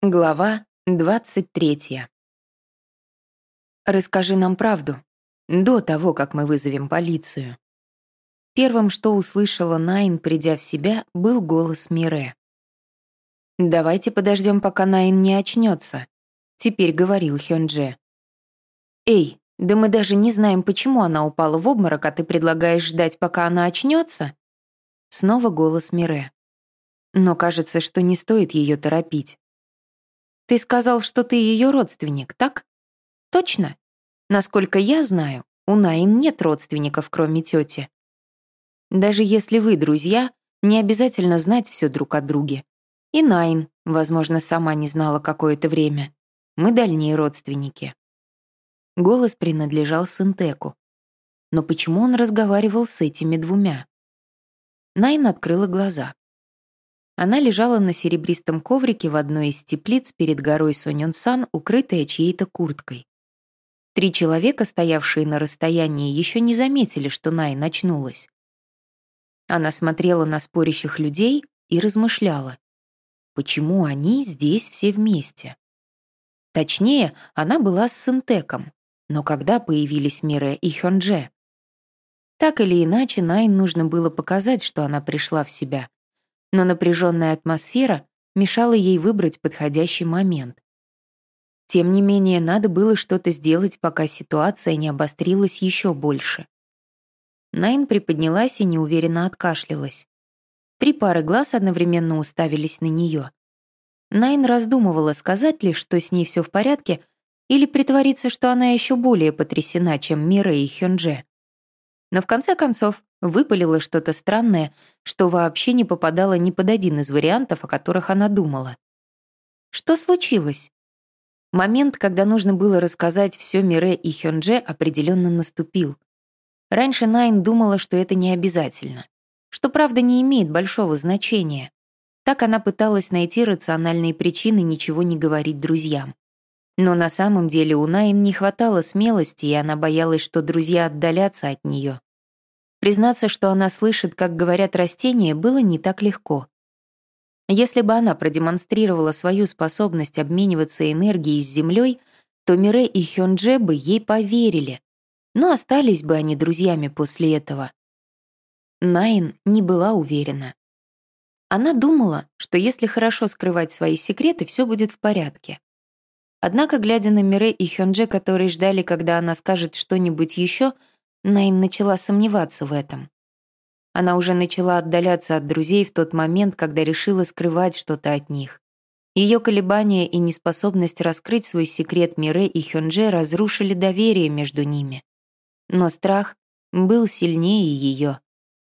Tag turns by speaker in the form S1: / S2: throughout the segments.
S1: Глава 23. Расскажи нам правду, до того, как мы вызовем полицию. Первым, что услышала Найн, придя в себя, был голос Мире. «Давайте подождем, пока Найн не очнется», — теперь говорил Хёндже. «Эй, да мы даже не знаем, почему она упала в обморок, а ты предлагаешь ждать, пока она очнется?» Снова голос Мире. «Но кажется, что не стоит ее торопить. Ты сказал, что ты ее родственник, так? Точно? Насколько я знаю, у Найн нет родственников, кроме тети. Даже если вы друзья, не обязательно знать все друг о друге. И Найн, возможно, сама не знала какое-то время. Мы дальние родственники. Голос принадлежал Синтеку. Но почему он разговаривал с этими двумя? Найн открыла глаза. Она лежала на серебристом коврике в одной из теплиц перед горой Соньон-сан, укрытая чьей-то курткой. Три человека, стоявшие на расстоянии, еще не заметили, что Най начнулась. Она смотрела на спорящих людей и размышляла, почему они здесь все вместе. Точнее, она была с Синтеком, но когда появились Мире и Хёндже? Так или иначе, Найн нужно было показать, что она пришла в себя, но напряженная атмосфера мешала ей выбрать подходящий момент. Тем не менее, надо было что-то сделать, пока ситуация не обострилась еще больше. Найн приподнялась и неуверенно откашлялась. Три пары глаз одновременно уставились на нее. Найн раздумывала, сказать ли, что с ней все в порядке, или притвориться, что она еще более потрясена, чем Мира и Хёнже. Но в конце концов выпалило что-то странное, что вообще не попадало ни под один из вариантов, о которых она думала. Что случилось? Момент, когда нужно было рассказать все Мире и Хёндже, определенно наступил. Раньше Найн думала, что это не обязательно, что правда не имеет большого значения. Так она пыталась найти рациональные причины ничего не говорить друзьям. Но на самом деле у Найн не хватало смелости, и она боялась, что друзья отдалятся от нее. Признаться, что она слышит, как говорят растения, было не так легко. Если бы она продемонстрировала свою способность обмениваться энергией с Землей, то Мире и Хёндже бы ей поверили, но остались бы они друзьями после этого. Найн не была уверена. Она думала, что если хорошо скрывать свои секреты, все будет в порядке. Однако, глядя на Мире и Хёндже, которые ждали, когда она скажет что-нибудь еще, Найн начала сомневаться в этом. Она уже начала отдаляться от друзей в тот момент, когда решила скрывать что-то от них. Ее колебания и неспособность раскрыть свой секрет Мире и Хёнже разрушили доверие между ними. Но страх был сильнее ее.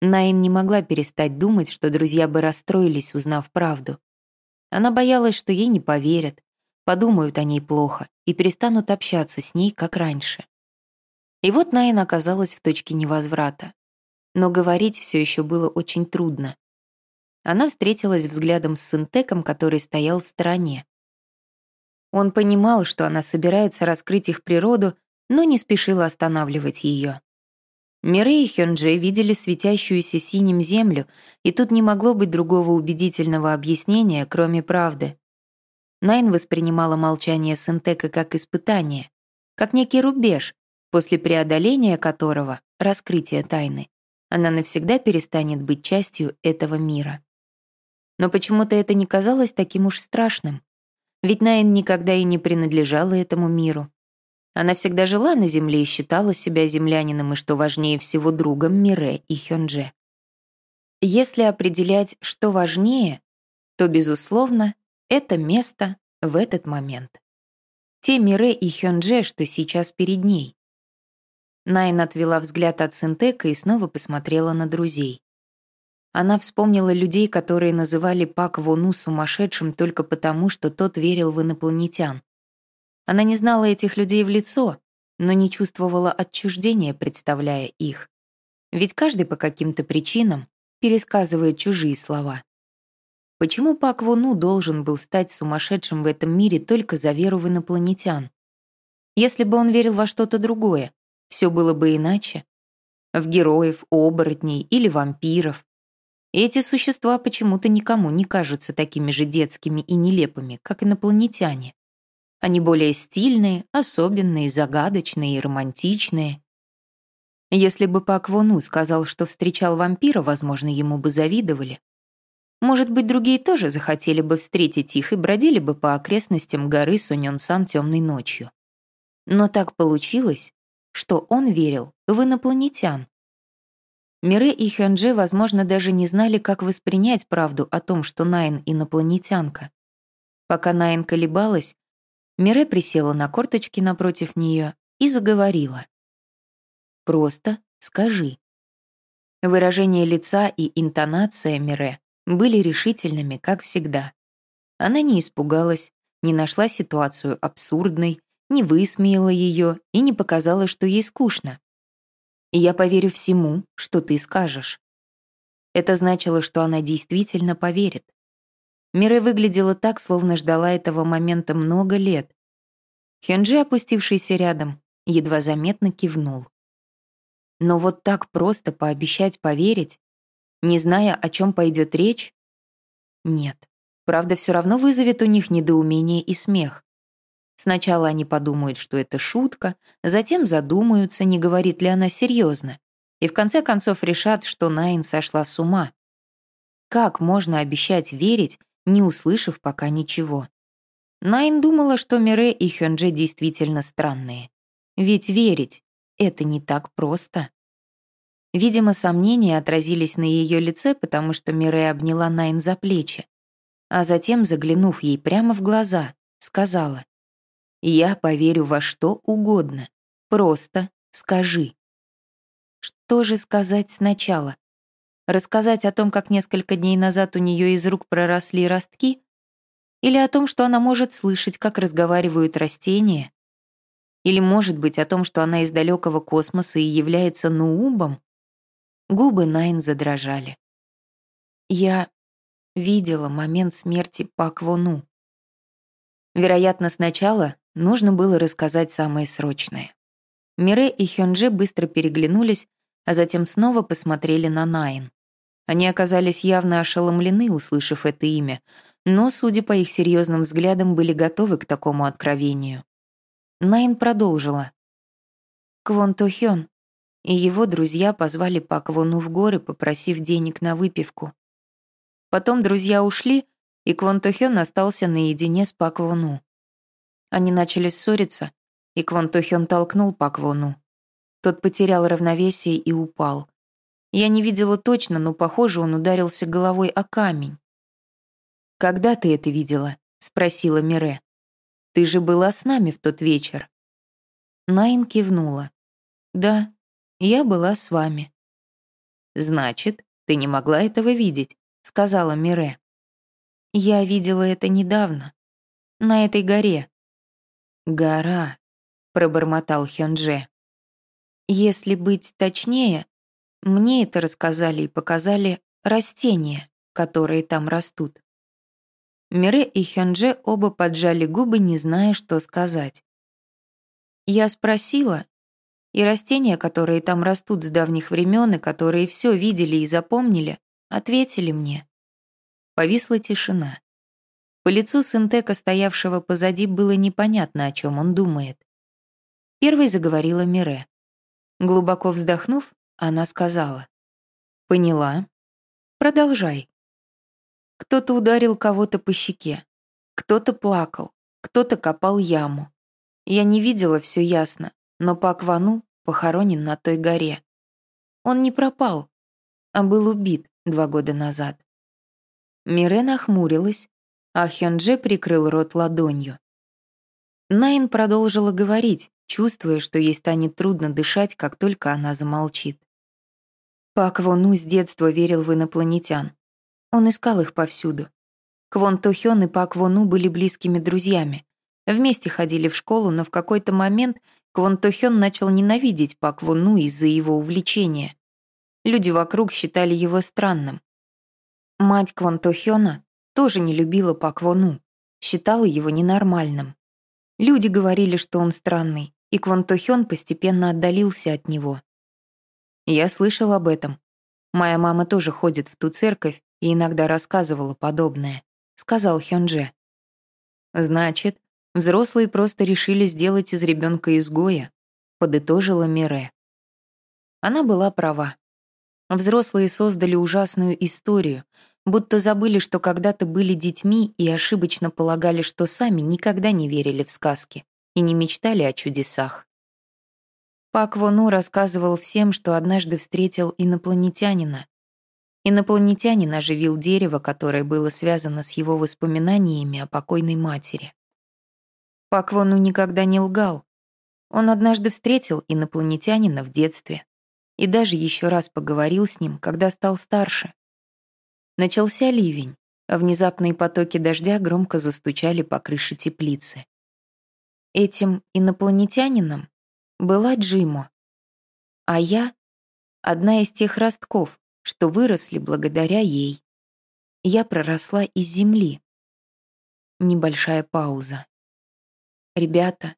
S1: Найн не могла перестать думать, что друзья бы расстроились, узнав правду. Она боялась, что ей не поверят, подумают о ней плохо и перестанут общаться с ней, как раньше. И вот Найн оказалась в точке невозврата. Но говорить все еще было очень трудно. Она встретилась взглядом с Синтеком, который стоял в стороне. Он понимал, что она собирается раскрыть их природу, но не спешил останавливать ее. Мирей и Хёнджи видели светящуюся синим землю, и тут не могло быть другого убедительного объяснения, кроме правды. Найн воспринимала молчание Синтека как испытание, как некий рубеж, после преодоления которого, раскрытия тайны, она навсегда перестанет быть частью этого мира. Но почему-то это не казалось таким уж страшным. Ведь Найн никогда и не принадлежала этому миру. Она всегда жила на Земле и считала себя землянином и, что важнее всего, другом Мире и Хёндже. Если определять, что важнее, то, безусловно, это место в этот момент. Те Мире и Хёндже, что сейчас перед ней. Найн отвела взгляд от Синтека и снова посмотрела на друзей. Она вспомнила людей, которые называли Пак Вону сумасшедшим только потому, что тот верил в инопланетян. Она не знала этих людей в лицо, но не чувствовала отчуждения, представляя их. Ведь каждый по каким-то причинам пересказывает чужие слова. Почему Пак Вону должен был стать сумасшедшим в этом мире только за веру в инопланетян? Если бы он верил во что-то другое, все было бы иначе. В героев, оборотней или вампиров. Эти существа почему-то никому не кажутся такими же детскими и нелепыми, как инопланетяне. Они более стильные, особенные, загадочные и романтичные. Если бы Пак Вону сказал, что встречал вампира, возможно, ему бы завидовали. Может быть, другие тоже захотели бы встретить их и бродили бы по окрестностям горы Суньон-Сан темной ночью. Но так получилось, что он верил в инопланетян. Мире и Хёнже, возможно, даже не знали, как воспринять правду о том, что Найн — инопланетянка. Пока Найн колебалась, Мире присела на корточки напротив нее и заговорила. «Просто скажи». Выражение лица и интонация Мире были решительными, как всегда. Она не испугалась, не нашла ситуацию абсурдной, не высмеяла ее и не показала, что ей скучно. И я поверю всему, что ты скажешь. Это значило, что она действительно поверит. Мире выглядела так, словно ждала этого момента много лет. Хенджи, опустившийся рядом, едва заметно кивнул. Но вот так просто пообещать поверить, не зная, о чем пойдет речь? Нет. Правда, все равно вызовет у них недоумение и смех. Сначала они подумают, что это шутка, затем задумаются, не говорит ли она серьезно, и в конце концов решат, что Найн сошла с ума. Как можно обещать верить, не услышав пока ничего? Найн думала, что Мире и Хёнджи действительно странные. Ведь верить — это не так просто. Видимо, сомнения отразились на ее лице, потому что Мире обняла Найн за плечи, а затем, заглянув ей прямо в глаза, сказала, «Я поверю во что угодно, просто скажи». Что же сказать сначала? Рассказать о том, как несколько дней назад у нее из рук проросли ростки? Или о том, что она может слышать, как разговаривают растения? Или, может быть, о том, что она из далекого космоса и является Нуубом? Губы Найн задрожали. Я видела момент смерти Пак Вону. Вероятно, сначала нужно было рассказать самое срочное. Мире и Хёнже быстро переглянулись, а затем снова посмотрели на Найн. Они оказались явно ошеломлены, услышав это имя, но, судя по их серьезным взглядам, были готовы к такому откровению. Найн продолжила. «Квон То Хён, и его друзья позвали Пак Вону в горы, попросив денег на выпивку. Потом друзья ушли, и Квон Тохён остался наедине с Пак Вону. Они начали ссориться, и Квон Тохён толкнул Пак Вону. Тот потерял равновесие и упал. Я не видела точно, но, похоже, он ударился головой о камень. «Когда ты это видела?» — спросила Мире. «Ты же была с нами в тот вечер». Найн кивнула. «Да, я была с вами». «Значит, ты не могла этого видеть», — сказала Мире. «Я видела это недавно. На этой горе». «Гора», — пробормотал Хёнже. «Если быть точнее, мне это рассказали и показали растения, которые там растут». Мире и Хёнже оба поджали губы, не зная, что сказать. Я спросила, и растения, которые там растут с давних времен и которые все видели и запомнили, ответили мне. Повисла тишина. По лицу Синтека, стоявшего позади, было непонятно, о чем он думает. Первой заговорила Мире. Глубоко вздохнув, она сказала. «Поняла. Продолжай». Кто-то ударил кого-то по щеке, кто-то плакал, кто-то копал яму. Я не видела все ясно, но Пак Вану похоронен на той горе. Он не пропал, а был убит два года назад. Мире нахмурилась, а Хёнже прикрыл рот ладонью. Найн продолжила говорить, чувствуя, что ей станет трудно дышать, как только она замолчит. Пак Вону с детства верил в инопланетян. Он искал их повсюду. Квон Тохён и Пак Вону были близкими друзьями. Вместе ходили в школу, но в какой-то момент Квон Тохён начал ненавидеть Пак Вону из-за его увлечения. Люди вокруг считали его странным. Мать Квон Тохёна тоже не любила Пак Вону, считала его ненормальным. Люди говорили, что он странный, и Квон Тохён постепенно отдалился от него. Я слышал об этом. Моя мама тоже ходит в ту церковь и иногда рассказывала подобное», — сказал Хёнже. «Значит, взрослые просто решили сделать из ребенка изгоя», — подытожила Мире. Она была права. Взрослые создали ужасную историю, будто забыли, что когда-то были детьми и ошибочно полагали, что сами никогда не верили в сказки и не мечтали о чудесах. Пак Вону рассказывал всем, что однажды встретил инопланетянина. Инопланетянин оживил дерево, которое было связано с его воспоминаниями о покойной матери. Пак Вону никогда не лгал. Он однажды встретил инопланетянина в детстве и даже еще раз поговорил с ним, когда стал старше. Начался ливень, внезапные потоки дождя громко застучали по крыше теплицы. Этим инопланетянином была Джимо, а я — одна из тех ростков, что выросли благодаря ей. Я проросла из земли. Небольшая пауза. «Ребята,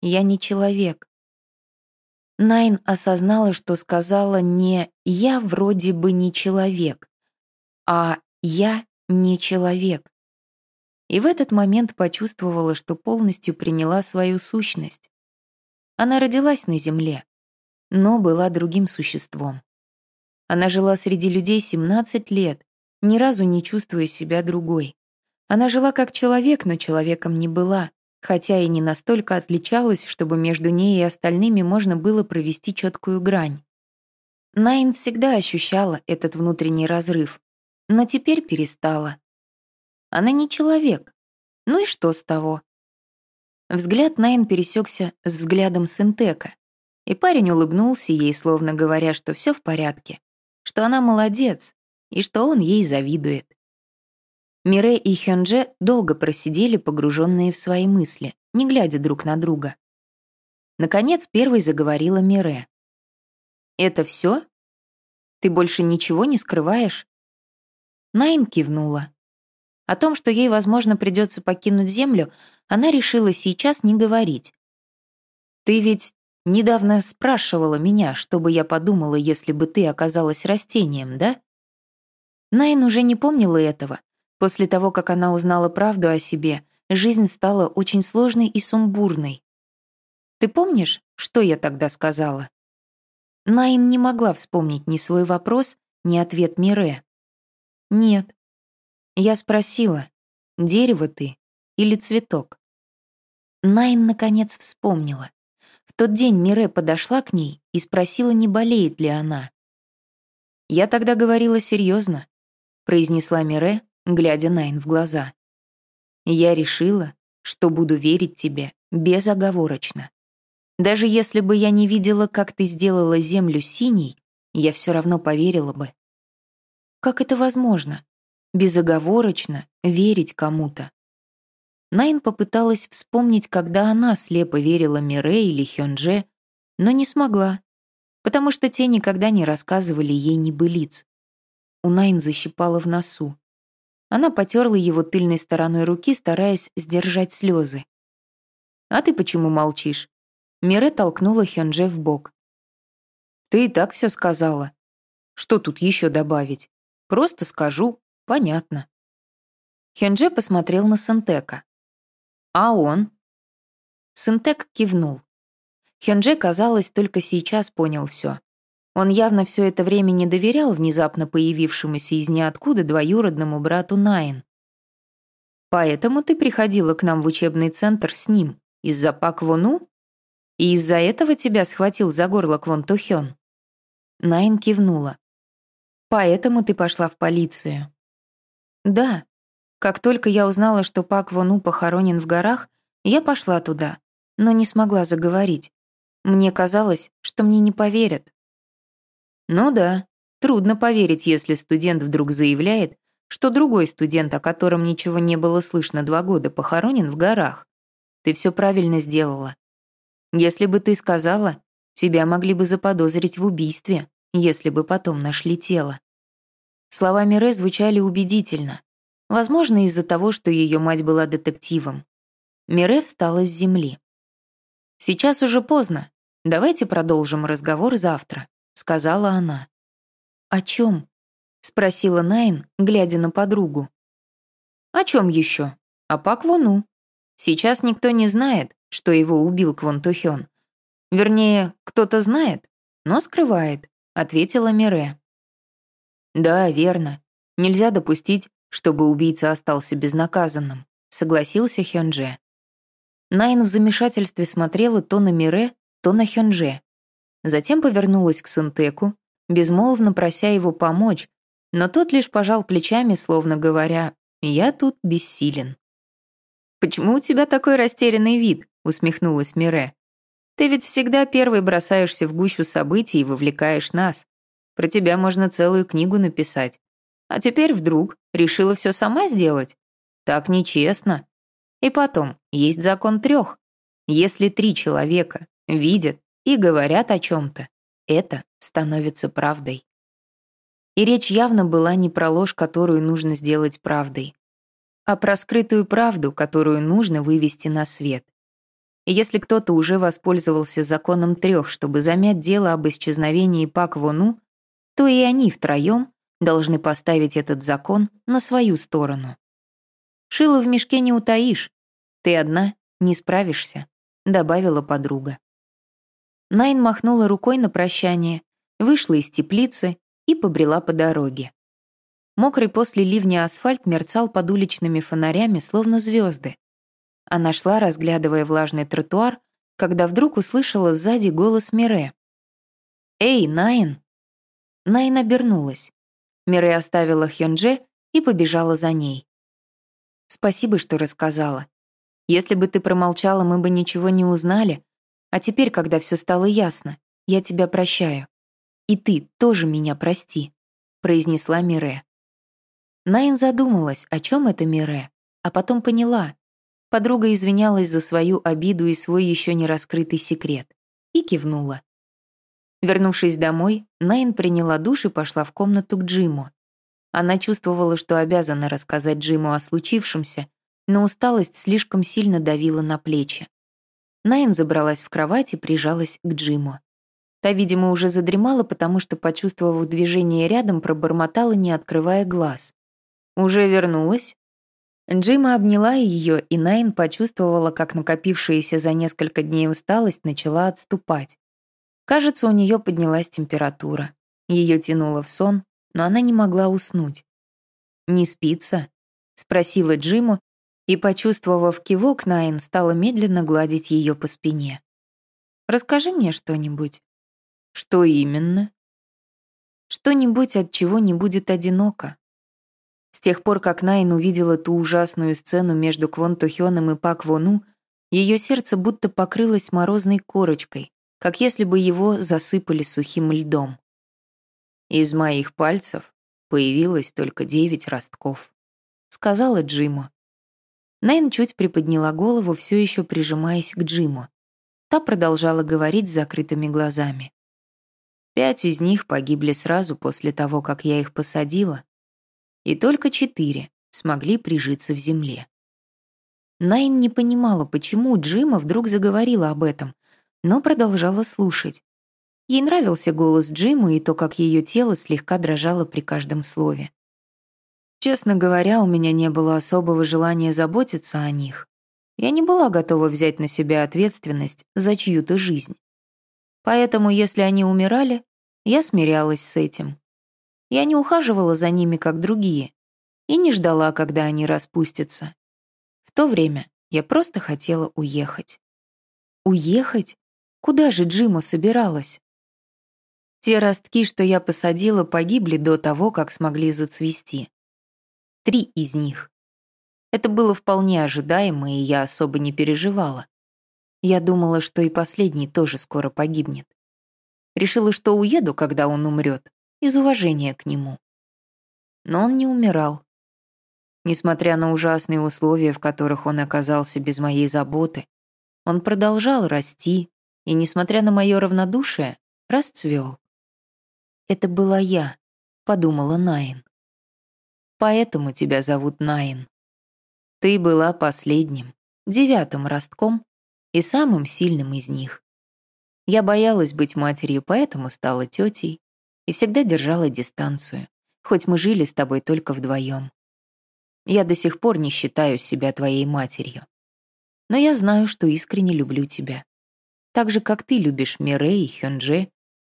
S1: я не человек. Найн осознала, что сказала не «я вроде бы не человек», а «я не человек». И в этот момент почувствовала, что полностью приняла свою сущность. Она родилась на Земле, но была другим существом. Она жила среди людей 17 лет, ни разу не чувствуя себя другой. Она жила как человек, но человеком не была хотя и не настолько отличалась, чтобы между ней и остальными можно было провести четкую грань. Найн всегда ощущала этот внутренний разрыв, но теперь перестала. Она не человек. Ну и что с того? Взгляд Найн пересекся с взглядом Синтека, и парень улыбнулся ей, словно говоря, что все в порядке, что она молодец и что он ей завидует. Мире и Хёнже долго просидели, погруженные в свои мысли, не глядя друг на друга. Наконец, первой заговорила Мире. «Это все? Ты больше ничего не скрываешь?» Найн кивнула. О том, что ей, возможно, придется покинуть Землю, она решила сейчас не говорить. «Ты ведь недавно спрашивала меня, что бы я подумала, если бы ты оказалась растением, да?» Найн уже не помнила этого, После того, как она узнала правду о себе, жизнь стала очень сложной и сумбурной. «Ты помнишь, что я тогда сказала?» Найн не могла вспомнить ни свой вопрос, ни ответ Мире. «Нет». Я спросила, дерево ты или цветок? Найн, наконец, вспомнила. В тот день Мире подошла к ней и спросила, не болеет ли она. «Я тогда говорила серьезно», — произнесла Мире, глядя Найн в глаза. «Я решила, что буду верить тебе безоговорочно. Даже если бы я не видела, как ты сделала землю синей, я все равно поверила бы. Как это возможно? Безоговорочно верить кому-то. Найн попыталась вспомнить, когда она слепо верила Мире или Хёнже, но не смогла, потому что те никогда не рассказывали ей небылиц. У Найн защипала в носу. Она потерла его тыльной стороной руки, стараясь сдержать слезы. «А ты почему молчишь?» Мире толкнула Хёнже в бок. «Ты и так все сказала. Что тут еще добавить? Просто скажу, понятно». Хёнже посмотрел на Сентека. «А он?» Сентек кивнул. Хёнже, казалось, только сейчас понял все. Он явно все это время не доверял внезапно появившемуся из ниоткуда двоюродному брату Найн. «Поэтому ты приходила к нам в учебный центр с ним, из-за Пак Вону? И из-за этого тебя схватил за горло Квон Тухён?» Найн кивнула. «Поэтому ты пошла в полицию?» «Да. Как только я узнала, что Пак Вону похоронен в горах, я пошла туда, но не смогла заговорить. Мне казалось, что мне не поверят, ну да, трудно поверить, если студент вдруг заявляет, что другой студент, о котором ничего не было слышно два года, похоронен в горах. Ты все правильно сделала. Если бы ты сказала, тебя могли бы заподозрить в убийстве, если бы потом нашли тело. Слова Мире звучали убедительно. Возможно, из-за того, что ее мать была детективом. Мире встала с земли. «Сейчас уже поздно. Давайте продолжим разговор завтра сказала она. «О чем?» — спросила Найн, глядя на подругу. «О чем еще? О Пак. Сейчас никто не знает, что его убил Квон Тухён. Вернее, кто-то знает, но скрывает», — ответила Мире. «Да, верно. Нельзя допустить, чтобы убийца остался безнаказанным», — согласился Хёнже. Найн в замешательстве смотрела то на Мире, то на Хёнже. Затем повернулась к Синтеку, безмолвно прося его помочь, но тот лишь пожал плечами, словно говоря, «Я тут бессилен». «Почему у тебя такой растерянный вид?» — усмехнулась Мире. «Ты ведь всегда первый бросаешься в гущу событий и вовлекаешь нас. Про тебя можно целую книгу написать. А теперь вдруг решила все сама сделать? Так нечестно. И потом, есть закон трех. Если три человека видят и говорят о чем-то, это становится правдой. И речь явно была не про ложь, которую нужно сделать правдой, а про скрытую правду, которую нужно вывести на свет. Если кто-то уже воспользовался законом трех, чтобы замять дело об исчезновении Пак Вону, то и они втроем должны поставить этот закон на свою сторону. «Шило в мешке не утаишь. Ты одна не справишься», — добавила подруга. Найн махнула рукой на прощание, вышла из теплицы и побрела по дороге. Мокрый после ливня асфальт мерцал под уличными фонарями, словно звезды. Она шла, разглядывая влажный тротуар, когда вдруг услышала сзади голос Мире. «Эй, Найн!» Найн обернулась. Мире оставила Хёнже и побежала за ней. «Спасибо, что рассказала. Если бы ты промолчала, мы бы ничего не узнали, а теперь, когда все стало ясно, я тебя прощаю. «И ты тоже меня прости», — произнесла Мире. Найн задумалась, о чем это Мире, а потом поняла. Подруга извинялась за свою обиду и свой еще не раскрытый секрет. И кивнула. Вернувшись домой, Найн приняла душ и пошла в комнату к Джиму. Она чувствовала, что обязана рассказать Джиму о случившемся, но усталость слишком сильно давила на плечи. Найн забралась в кровать и прижалась к Джиму. Та, видимо, уже задремала, потому что, почувствовав движение рядом, пробормотала, не открывая глаз. «Уже вернулась?» Джима обняла ее, и Найн почувствовала, как накопившаяся за несколько дней усталость начала отступать. Кажется, у нее поднялась температура. Ее тянуло в сон, но она не могла уснуть. «Не спится?» — спросила Джиму, и, почувствовав кивок, Найн стала медленно гладить ее по спине. «Расскажи мне что-нибудь». Что именно? Что-нибудь, от чего не будет одиноко. С тех пор, как Найн увидела ту ужасную сцену между Квон Тухёном и Пак Вону, ее сердце будто покрылось морозной корочкой, как если бы его засыпали сухим льдом. Из моих пальцев появилось только девять ростков, сказала Джиму. Найн чуть приподняла голову, все еще прижимаясь к Джиму. Та продолжала говорить с закрытыми глазами. Пять из них погибли сразу после того, как я их посадила, и только четыре смогли прижиться в земле. Найн не понимала, почему Джима вдруг заговорила об этом, но продолжала слушать. Ей нравился голос Джима и то, как ее тело слегка дрожало при каждом слове. Честно говоря, у меня не было особого желания заботиться о них. Я не была готова взять на себя ответственность за чью-то жизнь. Поэтому, если они умирали, я смирялась с этим. Я не ухаживала за ними, как другие, и не ждала, когда они распустятся. В то время я просто хотела уехать. Уехать? Куда же Джима собиралась? Те ростки, что я посадила, погибли до того, как смогли зацвести. Три из них. Это было вполне ожидаемо, и я особо не переживала. Я думала, что и последний тоже скоро погибнет. Решила, что уеду, когда он умрет, из уважения к нему. Но он не умирал. Несмотря на ужасные условия, в которых он оказался без моей заботы, он продолжал расти и, несмотря на мое равнодушие, расцвел. «Это была я», — подумала Найн. «Поэтому тебя зовут Найн. Ты была последним, девятым ростком и самым сильным из них. Я боялась быть матерью, поэтому стала тетей. И всегда держала дистанцию, хоть мы жили с тобой только вдвоем. Я до сих пор не считаю себя твоей матерью. Но я знаю, что искренне люблю тебя. Так же, как ты любишь Мирей и Хёнже,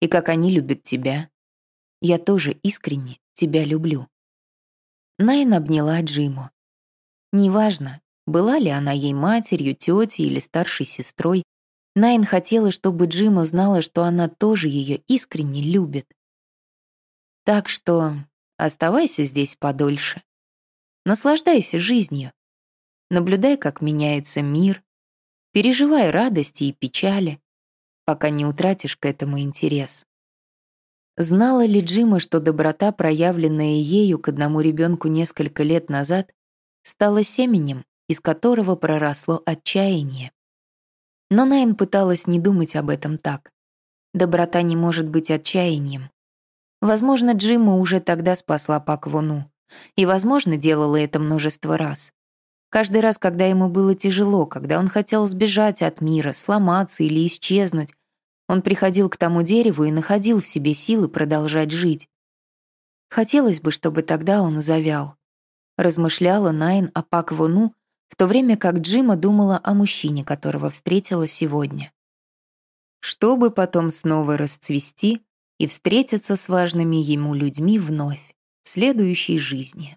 S1: и как они любят тебя. Я тоже искренне тебя люблю. Найн обняла Джиму. Неважно, была ли она ей матерью, тетей или старшей сестрой, Найн хотела, чтобы Джим узнала, что она тоже ее искренне любит. Так что оставайся здесь подольше. Наслаждайся жизнью. Наблюдай, как меняется мир. Переживай радости и печали, пока не утратишь к этому интерес. Знала ли Джима, что доброта, проявленная ею к одному ребенку несколько лет назад, стала семенем, из которого проросло отчаяние? Но Найн пыталась не думать об этом так. Доброта не может быть отчаянием. Возможно, Джима уже тогда спасла Пак Вуну. И, возможно, делала это множество раз. Каждый раз, когда ему было тяжело, когда он хотел сбежать от мира, сломаться или исчезнуть, он приходил к тому дереву и находил в себе силы продолжать жить. Хотелось бы, чтобы тогда он завял. Размышляла Найн о Пак Вуну, в то время как Джима думала о мужчине, которого встретила сегодня. Чтобы потом снова расцвести и встретиться с важными ему людьми вновь, в следующей жизни.